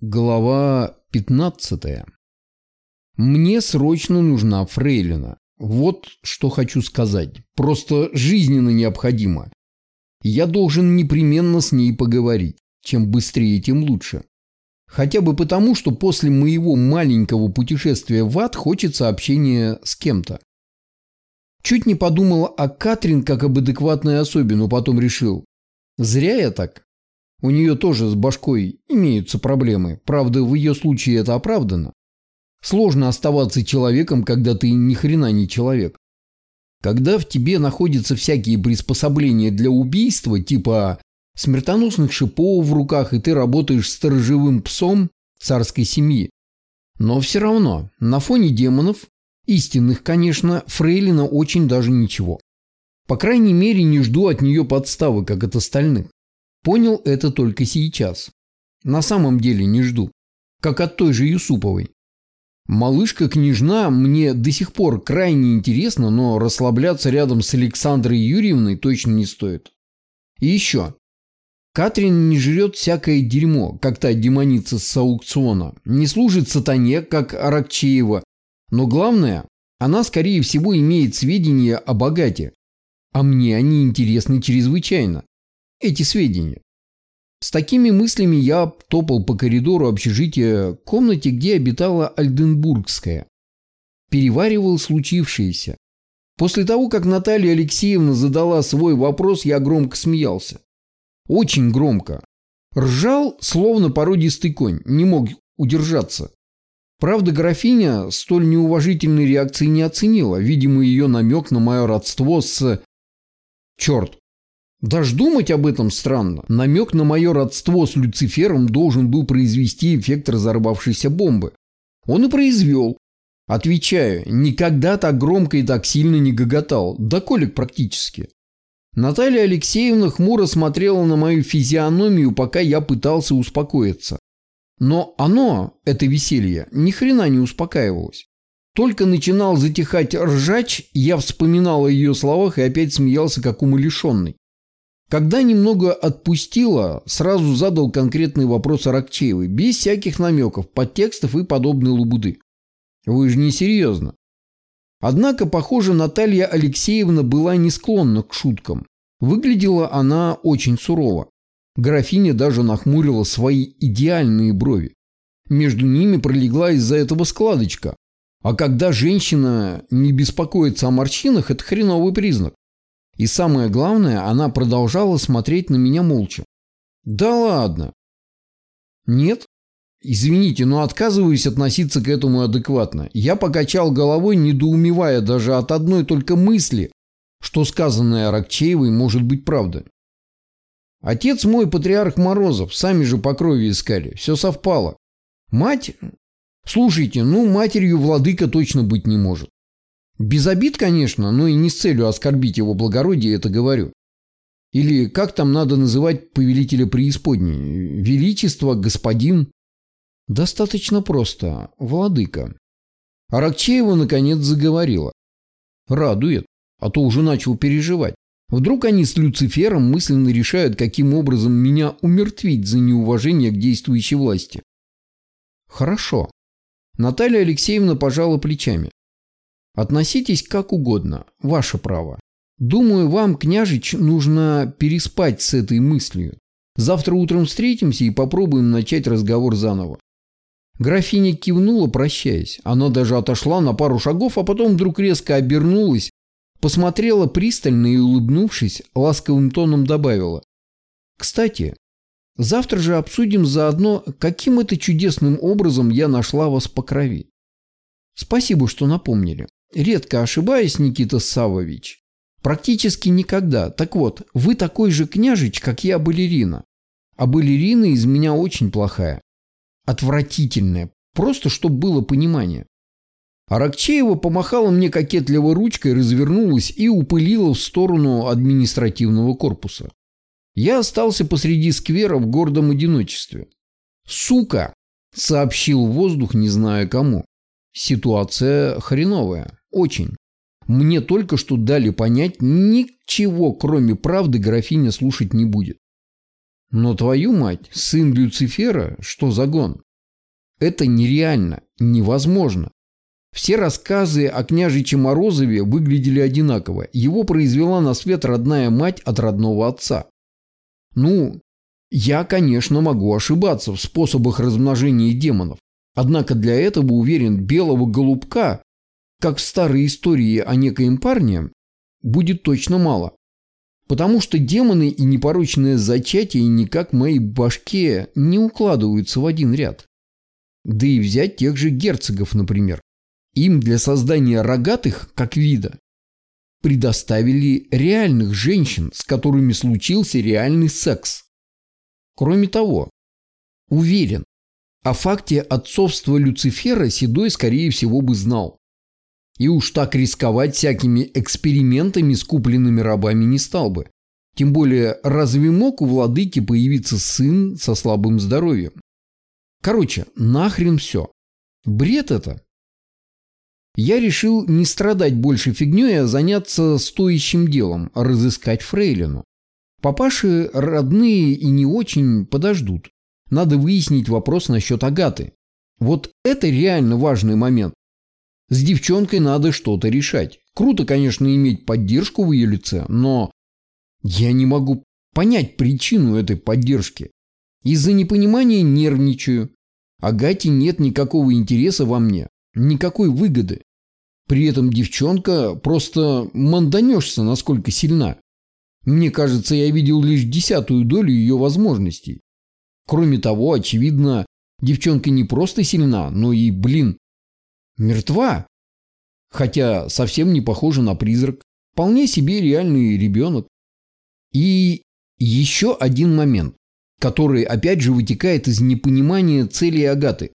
Глава 15. Мне срочно нужна фрейлина. Вот что хочу сказать. Просто жизненно необходимо. Я должен непременно с ней поговорить. Чем быстрее, тем лучше. Хотя бы потому, что после моего маленького путешествия в ад хочется общения с кем-то. Чуть не подумал о Катрин как об адекватной особе, но потом решил. Зря я так. У нее тоже с башкой имеются проблемы. Правда, в ее случае это оправдано. Сложно оставаться человеком, когда ты ни хрена не человек. Когда в тебе находятся всякие приспособления для убийства, типа смертоносных шипов в руках, и ты работаешь сторожевым псом царской семьи. Но все равно, на фоне демонов, истинных, конечно, Фрейлина очень даже ничего. По крайней мере, не жду от нее подставы, как от остальных. Понял это только сейчас. На самом деле не жду. Как от той же Юсуповой. Малышка-княжна мне до сих пор крайне интересна, но расслабляться рядом с Александрой Юрьевной точно не стоит. И еще. Катрин не жрет всякое дерьмо, как та демоница с аукциона. Не служит сатане, как Аракчеева. Но главное, она, скорее всего, имеет сведения о богате. А мне они интересны чрезвычайно эти сведения. С такими мыслями я топал по коридору общежития комнате, где обитала Альденбургская. Переваривал случившееся. После того, как Наталья Алексеевна задала свой вопрос, я громко смеялся. Очень громко. Ржал, словно породистый конь, не мог удержаться. Правда, графиня столь неуважительной реакции не оценила, видимо, ее намек на мое родство с... Черт, даже думать об этом странно. Намек на мое родство с Люцифером должен был произвести эффект разорвавшейся бомбы. Он и произвел. Отвечаю, никогда так громко и так сильно не гоготал. Да колик практически. Наталья Алексеевна хмуро смотрела на мою физиономию, пока я пытался успокоиться. Но оно, это веселье, ни хрена не успокаивалось. Только начинал затихать ржач, я вспоминал о ее словах и опять смеялся, как умалишенный. Когда немного отпустила, сразу задал конкретный вопрос Аракчеевой, без всяких намеков, подтекстов и подобной лубуды. Вы же не серьезно. Однако, похоже, Наталья Алексеевна была не склонна к шуткам. Выглядела она очень сурово. Графиня даже нахмурила свои идеальные брови. Между ними пролегла из-за этого складочка. А когда женщина не беспокоится о морщинах, это хреновый признак. И самое главное, она продолжала смотреть на меня молча. Да ладно. Нет? Извините, но отказываюсь относиться к этому адекватно. Я покачал головой, недоумевая даже от одной только мысли, что сказанное Аракчеевой может быть правда. Отец мой патриарх Морозов, сами же по крови искали, все совпало. Мать... Слушайте, ну матерью владыка точно быть не может. Без обид, конечно, но и не с целью оскорбить его благородие это говорю. Или как там надо называть повелителя преисподней? Величество, господин? Достаточно просто. Владыка. Аракчеева наконец заговорила. Радует, а то уже начал переживать. Вдруг они с Люцифером мысленно решают, каким образом меня умертвить за неуважение к действующей власти. Хорошо. Наталья Алексеевна пожала плечами. Относитесь как угодно, ваше право. Думаю, вам, княжич, нужно переспать с этой мыслью. Завтра утром встретимся и попробуем начать разговор заново. Графиня кивнула, прощаясь. Она даже отошла на пару шагов, а потом вдруг резко обернулась, посмотрела пристально и, улыбнувшись, ласковым тоном добавила. «Кстати, завтра же обсудим заодно, каким это чудесным образом я нашла вас по крови. Спасибо, что напомнили. Редко ошибаюсь, Никита Савович. Практически никогда. Так вот, вы такой же княжич, как я балерина. А балерина из меня очень плохая. Отвратительная. Просто, чтобы было понимание. Аракчеева помахала мне кокетливо ручкой, развернулась и упылила в сторону административного корпуса. Я остался посреди сквера в гордом одиночестве. «Сука!» – сообщил воздух, не зная кому. Ситуация хреновая. Очень. Мне только что дали понять, ничего, кроме правды, графиня слушать не будет. Но твою мать, сын Люцифера, что за гон? Это нереально, невозможно. Все рассказы о княжиче Морозове выглядели одинаково. Его произвела на свет родная мать от родного отца. Ну, я, конечно, могу ошибаться в способах размножения демонов. Однако для этого, уверен, белого голубка, как в старой истории о некоем парне, будет точно мало. Потому что демоны и непорочное зачатие никак в моей башке не укладываются в один ряд. Да и взять тех же герцогов, например. Им для создания рогатых, как вида, предоставили реальных женщин, с которыми случился реальный секс. Кроме того, уверен, о факте отцовства Люцифера Седой, скорее всего, бы знал. И уж так рисковать всякими экспериментами с купленными рабами не стал бы. Тем более, разве мог у владыки появиться сын со слабым здоровьем? Короче, нахрен все. Бред это. Я решил не страдать больше фигней, а заняться стоящим делом – разыскать фрейлину. Папаши родные и не очень подождут. Надо выяснить вопрос насчет Агаты. Вот это реально важный момент. С девчонкой надо что-то решать. Круто, конечно, иметь поддержку в ее лице, но я не могу понять причину этой поддержки. Из-за непонимания нервничаю. Агате нет никакого интереса во мне, никакой выгоды. При этом девчонка просто манданешься, насколько сильна. Мне кажется, я видел лишь десятую долю ее возможностей. Кроме того, очевидно, девчонка не просто сильна, но и, блин, мертва. Хотя совсем не похожа на призрак. Вполне себе реальный ребенок. И еще один момент, который опять же вытекает из непонимания цели Агаты.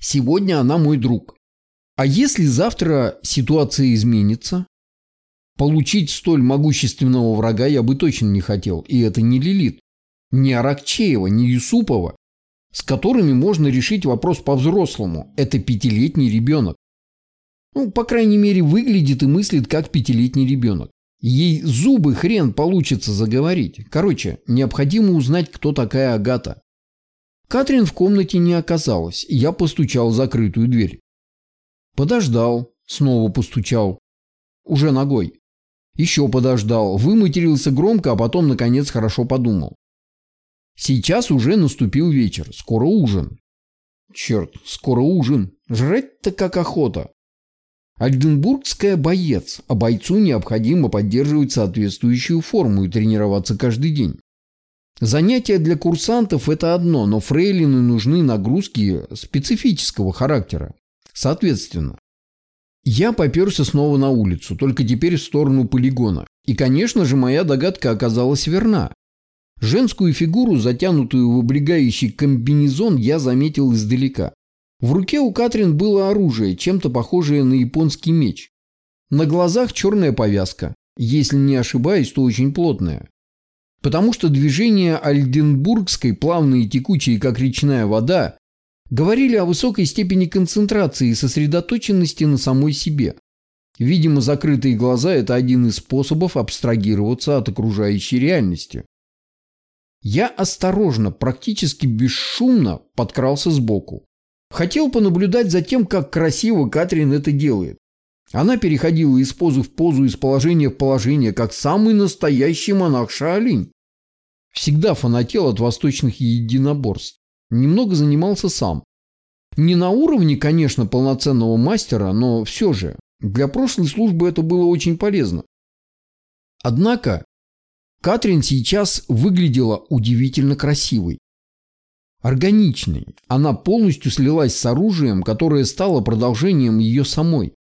Сегодня она мой друг. А если завтра ситуация изменится? Получить столь могущественного врага я бы точно не хотел, и это не Лилит, не Аракчеева, не Юсупова, с которыми можно решить вопрос по-взрослому. Это пятилетний ребенок. Ну, по крайней мере, выглядит и мыслит как пятилетний ребенок. Ей зубы хрен получится заговорить. Короче, необходимо узнать, кто такая Агата. Катрин в комнате не оказалась, я постучал в закрытую дверь. Подождал, снова постучал. Уже ногой. Еще подождал, выматерился громко, а потом, наконец, хорошо подумал. Сейчас уже наступил вечер, скоро ужин. Черт, скоро ужин. Жрать-то как охота. Альденбургская боец, а бойцу необходимо поддерживать соответствующую форму и тренироваться каждый день. Занятия для курсантов – это одно, но фрейлины нужны нагрузки специфического характера. Соответственно, я поперся снова на улицу, только теперь в сторону полигона. И, конечно же, моя догадка оказалась верна. Женскую фигуру, затянутую в облегающий комбинезон, я заметил издалека. В руке у Катрин было оружие, чем-то похожее на японский меч. На глазах черная повязка. Если не ошибаюсь, то очень плотная. Потому что движения Альденбургской, плавные и текучие, как речная вода, говорили о высокой степени концентрации и сосредоточенности на самой себе. Видимо, закрытые глаза – это один из способов абстрагироваться от окружающей реальности. Я осторожно, практически бесшумно подкрался сбоку. Хотел понаблюдать за тем, как красиво Катрин это делает. Она переходила из позы в позу, из положения в положение, как самый настоящий монах Шаолинь. Всегда фанател от восточных единоборств. Немного занимался сам. Не на уровне, конечно, полноценного мастера, но все же. Для прошлой службы это было очень полезно. Однако Катрин сейчас выглядела удивительно красивой. Органичной. Она полностью слилась с оружием, которое стало продолжением ее самой.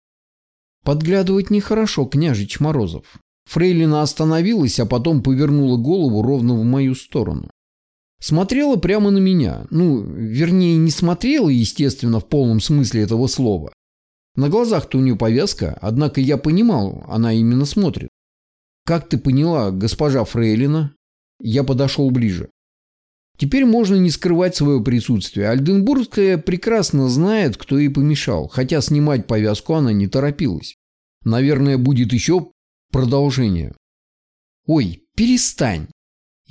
Подглядывать нехорошо, княжич Морозов. Фрейлина остановилась, а потом повернула голову ровно в мою сторону. Смотрела прямо на меня. Ну, вернее, не смотрела, естественно, в полном смысле этого слова. На глазах-то у нее повязка, однако я понимал, она именно смотрит. «Как ты поняла, госпожа Фрейлина?» Я подошел ближе. Теперь можно не скрывать свое присутствие. Альденбургская прекрасно знает, кто ей помешал, хотя снимать повязку она не торопилась. Наверное, будет еще продолжение. «Ой, перестань!»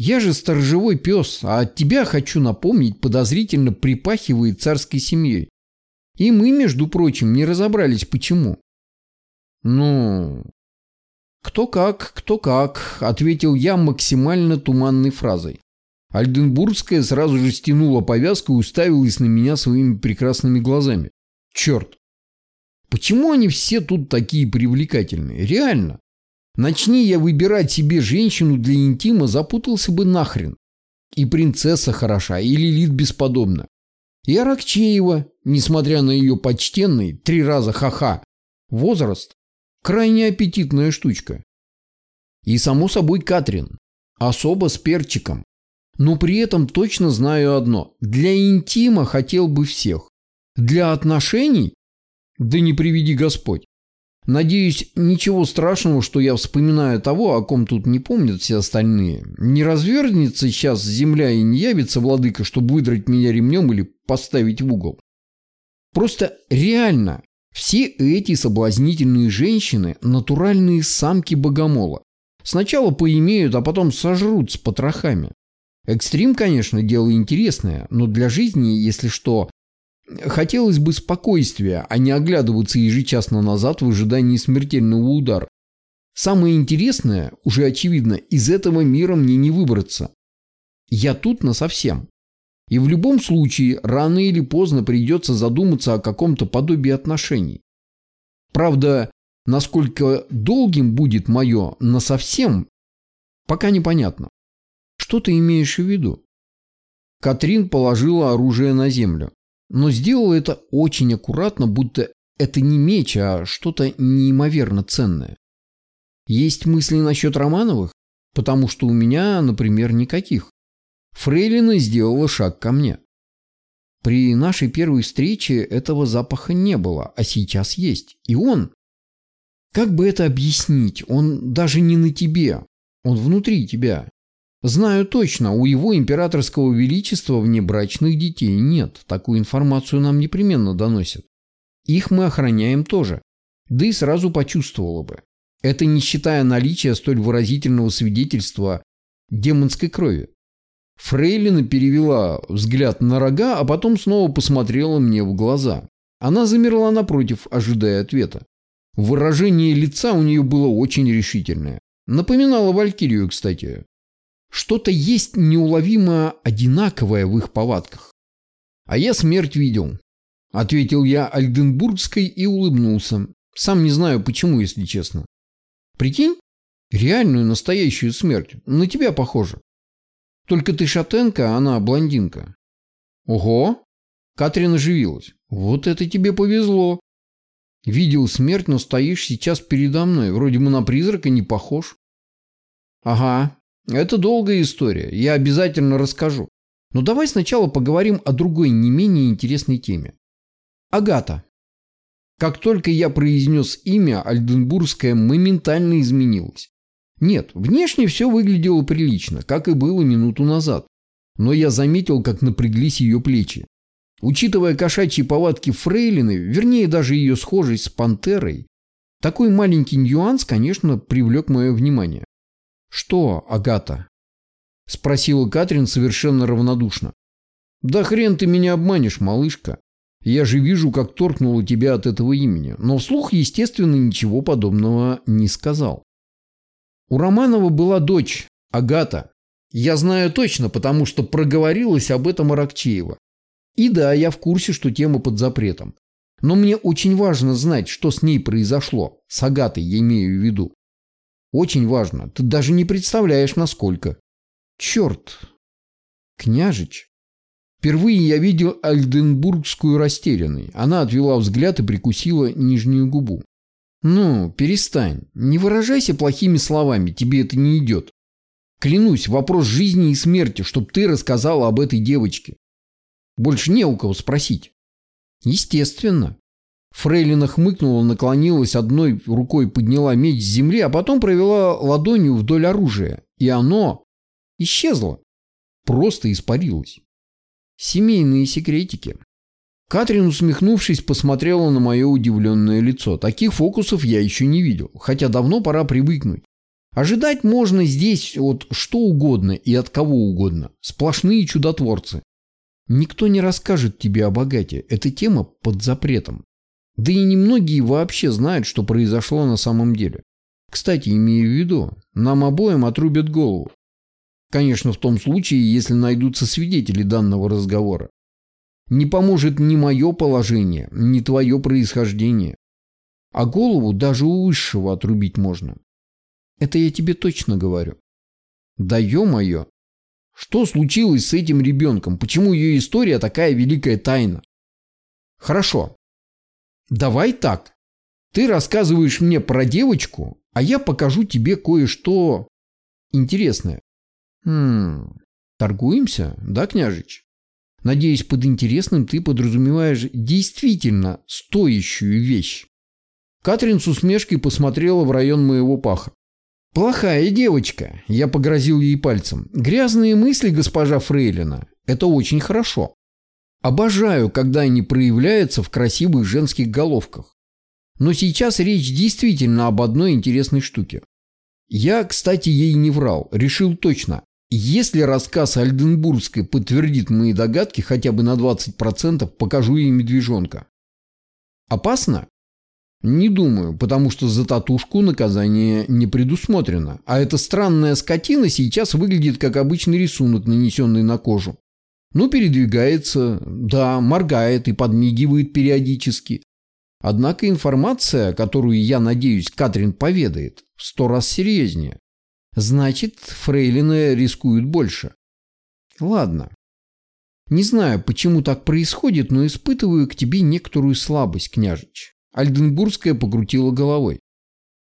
Я же сторожевой пес, а от тебя, хочу напомнить, подозрительно припахивает царской семьей. И мы, между прочим, не разобрались, почему. Ну, кто как, кто как, ответил я максимально туманной фразой. Альденбургская сразу же стянула повязку и уставилась на меня своими прекрасными глазами. Черт! Почему они все тут такие привлекательные? Реально. Начни я выбирать себе женщину для интима, запутался бы нахрен. И принцесса хороша, и Лилит бесподобна. И Аракчеева, несмотря на ее почтенный, три раза ха-ха, возраст, крайне аппетитная штучка. И, само собой, Катрин, особо с перчиком. Но при этом точно знаю одно. Для интима хотел бы всех. Для отношений? Да не приведи Господь. Надеюсь, ничего страшного, что я вспоминаю того, о ком тут не помнят все остальные. Не развернется сейчас земля и не явится владыка, чтобы выдрать меня ремнем или поставить в угол. Просто реально, все эти соблазнительные женщины – натуральные самки богомола. Сначала поимеют, а потом сожрут с потрохами. Экстрим, конечно, дело интересное, но для жизни, если что, Хотелось бы спокойствия, а не оглядываться ежечасно назад в ожидании смертельного удара. Самое интересное, уже очевидно, из этого мира мне не выбраться. Я тут насовсем. И в любом случае, рано или поздно придется задуматься о каком-то подобии отношений. Правда, насколько долгим будет мое насовсем, пока непонятно. Что ты имеешь в виду? Катрин положила оружие на землю но сделал это очень аккуратно, будто это не меч, а что-то неимоверно ценное. Есть мысли насчет Романовых? Потому что у меня, например, никаких. Фрейлина сделала шаг ко мне. При нашей первой встрече этого запаха не было, а сейчас есть. И он... Как бы это объяснить? Он даже не на тебе. Он внутри тебя. Знаю точно, у его императорского величества внебрачных детей нет. Такую информацию нам непременно доносят. Их мы охраняем тоже. Да и сразу почувствовала бы. Это не считая наличия столь выразительного свидетельства демонской крови. Фрейлина перевела взгляд на рога, а потом снова посмотрела мне в глаза. Она замерла напротив, ожидая ответа. Выражение лица у нее было очень решительное. Напоминало Валькирию, кстати. Что-то есть неуловимо одинаковое в их повадках. А я смерть видел. Ответил я Альденбургской и улыбнулся. Сам не знаю почему, если честно. Прикинь, реальную настоящую смерть. На тебя похоже. Только ты шатенка, а она блондинка. Ого! Катрин оживилась. Вот это тебе повезло. Видел смерть, но стоишь сейчас передо мной. Вроде бы на призрака не похож. Ага, это долгая история, я обязательно расскажу. Но давай сначала поговорим о другой не менее интересной теме. Агата. Как только я произнес имя, Альденбургская моментально изменилась. Нет, внешне все выглядело прилично, как и было минуту назад. Но я заметил, как напряглись ее плечи. Учитывая кошачьи повадки фрейлины, вернее даже ее схожесть с пантерой, такой маленький нюанс, конечно, привлек мое внимание. «Что, Агата?» – спросила Катрин совершенно равнодушно. «Да хрен ты меня обманешь, малышка. Я же вижу, как торкнуло тебя от этого имени». Но вслух, естественно, ничего подобного не сказал. У Романова была дочь, Агата. Я знаю точно, потому что проговорилась об этом Аракчеева. И да, я в курсе, что тема под запретом. Но мне очень важно знать, что с ней произошло. С Агатой я имею в виду. Очень важно. Ты даже не представляешь, насколько. Черт. Княжич. Впервые я видел Альденбургскую растерянной. Она отвела взгляд и прикусила нижнюю губу. «Ну, перестань. Не выражайся плохими словами, тебе это не идет. Клянусь, вопрос жизни и смерти, чтоб ты рассказала об этой девочке. Больше не у кого спросить». «Естественно. Фрейлина хмыкнула, наклонилась, одной рукой подняла меч с земли, а потом провела ладонью вдоль оружия. И оно исчезло. Просто испарилось. Семейные секретики. Катрин, усмехнувшись, посмотрела на мое удивленное лицо. Таких фокусов я еще не видел, хотя давно пора привыкнуть. Ожидать можно здесь от что угодно и от кого угодно. Сплошные чудотворцы. Никто не расскажет тебе о богате. Эта тема под запретом. Да и немногие вообще знают, что произошло на самом деле. Кстати, имею в виду, нам обоим отрубят голову. Конечно, в том случае, если найдутся свидетели данного разговора. Не поможет ни мое положение, ни твое происхождение. А голову даже у высшего отрубить можно. Это я тебе точно говорю. Да ё-моё! Что случилось с этим ребенком? Почему ее история такая великая тайна? Хорошо. Давай так. Ты рассказываешь мне про девочку, а я покажу тебе кое-что интересное. Хм, торгуемся, да, княжич? Надеюсь, под интересным ты подразумеваешь действительно стоящую вещь. Катрин с усмешкой посмотрела в район моего паха. «Плохая девочка», – я погрозил ей пальцем. «Грязные мысли, госпожа Фрейлина. Это очень хорошо. Обожаю, когда они проявляются в красивых женских головках. Но сейчас речь действительно об одной интересной штуке. Я, кстати, ей не врал, решил точно. Если рассказ Альденбургской подтвердит мои догадки хотя бы на 20%, покажу ей медвежонка. Опасно? Не думаю, потому что за татушку наказание не предусмотрено. А эта странная скотина сейчас выглядит как обычный рисунок, нанесенный на кожу. Ну, передвигается, да, моргает и подмигивает периодически. Однако информация, которую, я надеюсь, Катрин поведает, в сто раз серьезнее. Значит, фрейлины рискуют больше. Ладно. Не знаю, почему так происходит, но испытываю к тебе некоторую слабость, княжич. Альденбургская покрутила головой.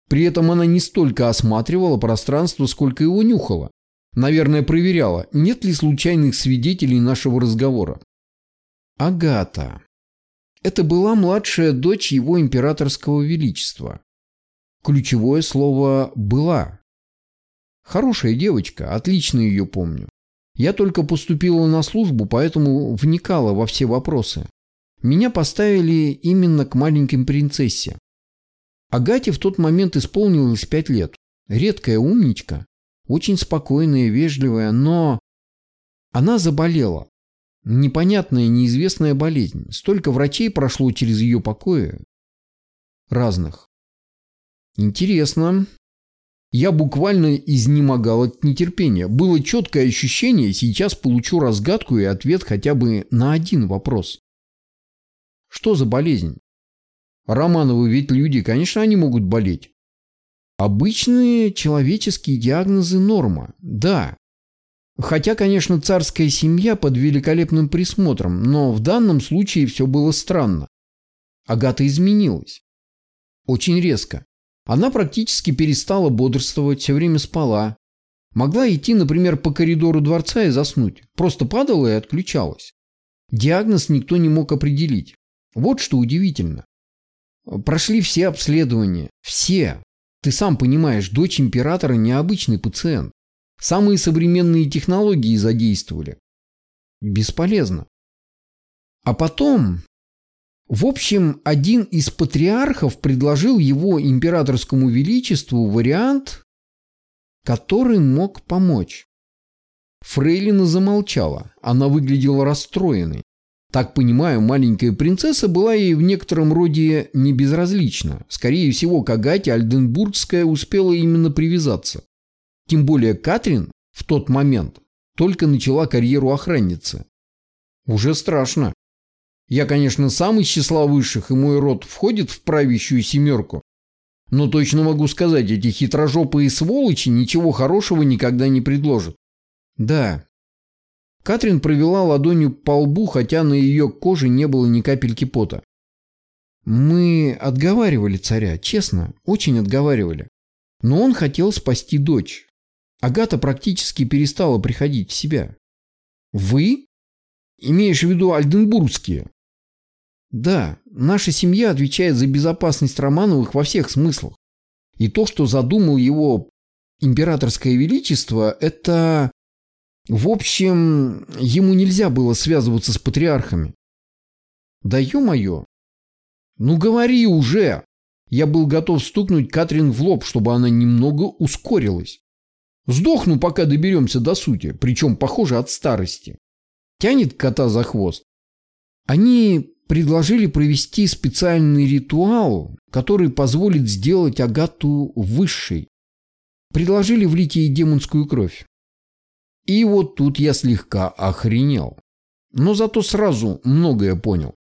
При этом она не столько осматривала пространство, сколько его нюхала. Наверное, проверяла, нет ли случайных свидетелей нашего разговора. Агата. Это была младшая дочь его императорского величества. Ключевое слово «была». Хорошая девочка, отлично ее помню. Я только поступила на службу, поэтому вникала во все вопросы. Меня поставили именно к маленькой принцессе. Агате в тот момент исполнилось пять лет. Редкая умничка, очень спокойная, вежливая, но... Она заболела. Непонятная, неизвестная болезнь. Столько врачей прошло через ее покои. Разных. Интересно. Я буквально изнемогал от нетерпения. Было четкое ощущение, сейчас получу разгадку и ответ хотя бы на один вопрос. Что за болезнь? Романовы ведь люди, конечно, они могут болеть. Обычные человеческие диагнозы норма, да. Хотя, конечно, царская семья под великолепным присмотром, но в данном случае все было странно. Агата изменилась. Очень резко. Она практически перестала бодрствовать, все время спала. Могла идти, например, по коридору дворца и заснуть. Просто падала и отключалась. Диагноз никто не мог определить. Вот что удивительно. Прошли все обследования. Все. Ты сам понимаешь, дочь императора необычный пациент. Самые современные технологии задействовали. Бесполезно. А потом... В общем, один из патриархов предложил его императорскому величеству вариант, который мог помочь. Фрейлина замолчала. Она выглядела расстроенной. Так понимаю, маленькая принцесса была ей в некотором роде не безразлична. Скорее всего, к Агате Альденбургская успела именно привязаться. Тем более Катрин в тот момент только начала карьеру охранницы. Уже страшно. Я, конечно, сам из числа высших, и мой род входит в правящую семерку. Но точно могу сказать, эти хитрожопые сволочи ничего хорошего никогда не предложат. Да, Катрин провела ладонью по лбу, хотя на ее коже не было ни капельки пота. Мы отговаривали царя, честно, очень отговаривали. Но он хотел спасти дочь. Агата практически перестала приходить в себя. Вы? Имеешь в виду Альденбургские? Да, наша семья отвечает за безопасность Романовых во всех смыслах. И то, что задумал его императорское величество, это в общем, ему нельзя было связываться с патриархами. Да ё-моё! Ну говори уже! Я был готов стукнуть Катрин в лоб, чтобы она немного ускорилась. Сдохну, пока доберемся до сути, причем, похоже, от старости. Тянет кота за хвост. Они предложили провести специальный ритуал, который позволит сделать Агату высшей. Предложили влить ей демонскую кровь. И вот тут я слегка охренел. Но зато сразу многое понял.